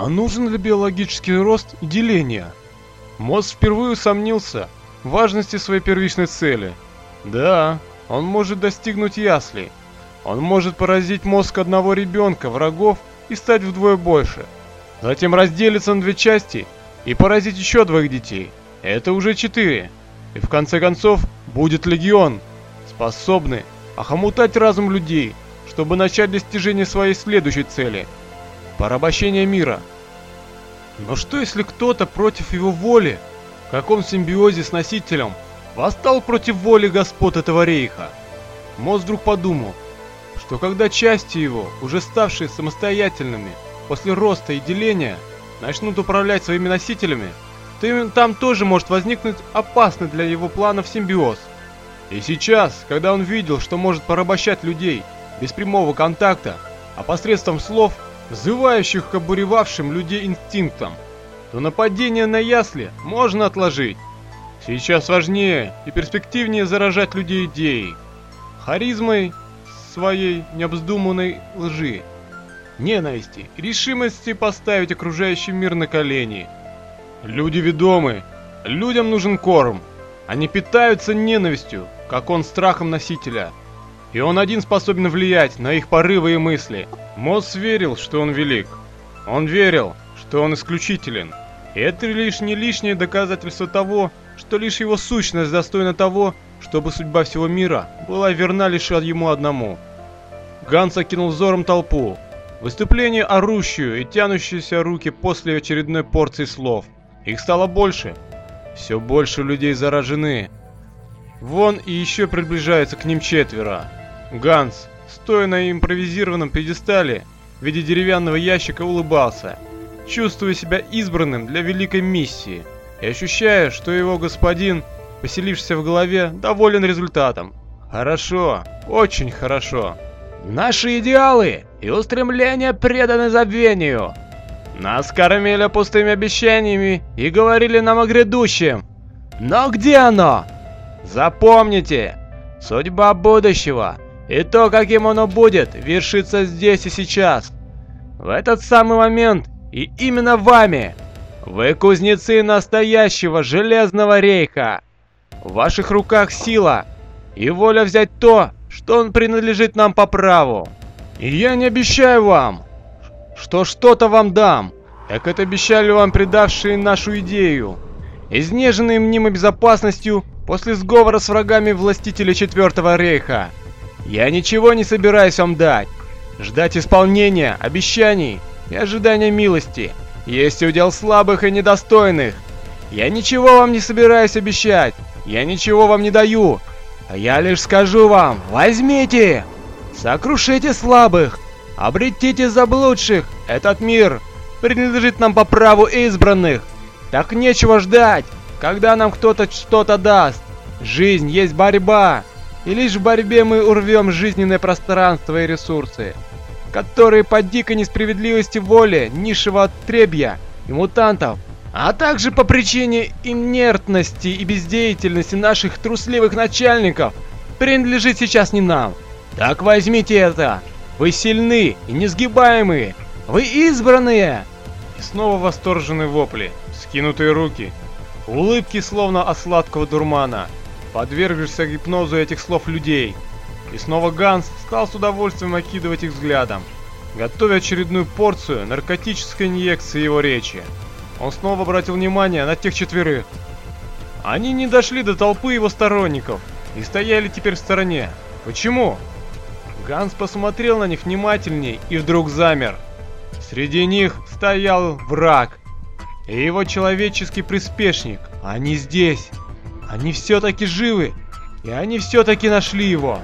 А нужен ли биологический рост и деление? Мозг впервые усомнился в важности своей первичной цели. Да, он может достигнуть ясли. Он может поразить мозг одного ребенка, врагов, и стать вдвое больше. Затем разделиться на две части и поразить еще двоих детей. Это уже четыре. И в конце концов будет легион, способный охомутать разум людей, чтобы начать достижение своей следующей цели – порабощение мира. Но что если кто-то против его воли, в каком симбиозе с носителем, восстал против воли господ этого рейха? Мозг вдруг подумал, что когда части его, уже ставшие самостоятельными после роста и деления, начнут управлять своими носителями, то там тоже может возникнуть опасный для его планов симбиоз. И сейчас, когда он видел, что может порабощать людей без прямого контакта, а посредством слов, взывающих к обуревавшим людей инстинктам, то нападение на ясли можно отложить. Сейчас важнее и перспективнее заражать людей идеей, харизмой своей необдуманной лжи, ненависти, решимости поставить окружающий мир на колени. Люди ведомы, людям нужен корм, они питаются ненавистью, как он страхом носителя. И он один способен влиять на их порывы и мысли. Мосс верил, что он велик. Он верил, что он исключителен. И это лишь не лишнее доказательство того, что лишь его сущность достойна того, чтобы судьба всего мира была верна лишь ему одному. Ганс окинул взором толпу. Выступление орущую и тянущиеся руки после очередной порции слов. Их стало больше. Все больше людей заражены. Вон и еще приближается к ним четверо. Ганс, стоя на импровизированном пьедестале, в виде деревянного ящика улыбался, чувствуя себя избранным для великой миссии и ощущая, что его господин, поселившийся в голове, доволен результатом. Хорошо, очень хорошо. Наши идеалы и устремления преданы забвению. Нас кормили пустыми обещаниями и говорили нам о грядущем. Но где оно? Запомните, судьба будущего и то, каким оно будет, вершится здесь и сейчас. В этот самый момент и именно вами. Вы кузнецы настоящего Железного Рейха. В ваших руках сила и воля взять то, что он принадлежит нам по праву. И я не обещаю вам, что что-то вам дам, как это обещали вам предавшие нашу идею. Изнеженные мнимой безопасностью после сговора с врагами властителя Четвертого Рейха. Я ничего не собираюсь вам дать. Ждать исполнения, обещаний и ожидания милости есть удел слабых и недостойных. Я ничего вам не собираюсь обещать. Я ничего вам не даю. А я лишь скажу вам, возьмите! Сокрушите слабых! Обретите заблудших! Этот мир принадлежит нам по праву избранных! Так нечего ждать, когда нам кто-то что-то даст! Жизнь есть борьба! И лишь в борьбе мы урвем жизненное пространство и ресурсы, которые по дикой несправедливости воли низшего отребья и мутантов а также по причине инертности и бездеятельности наших трусливых начальников, принадлежит сейчас не нам. Так возьмите это. Вы сильны и несгибаемые. Вы избранные. И снова восторженные вопли, скинутые руки, улыбки словно от сладкого дурмана, подвергшихся гипнозу этих слов людей. И снова Ганс стал с удовольствием окидывать их взглядом, готовя очередную порцию наркотической инъекции его речи. Он снова обратил внимание на тех четверых. Они не дошли до толпы его сторонников и стояли теперь в стороне. Почему? Ганс посмотрел на них внимательней и вдруг замер. Среди них стоял враг и его человеческий приспешник. Они здесь. Они все-таки живы. И они все-таки нашли его.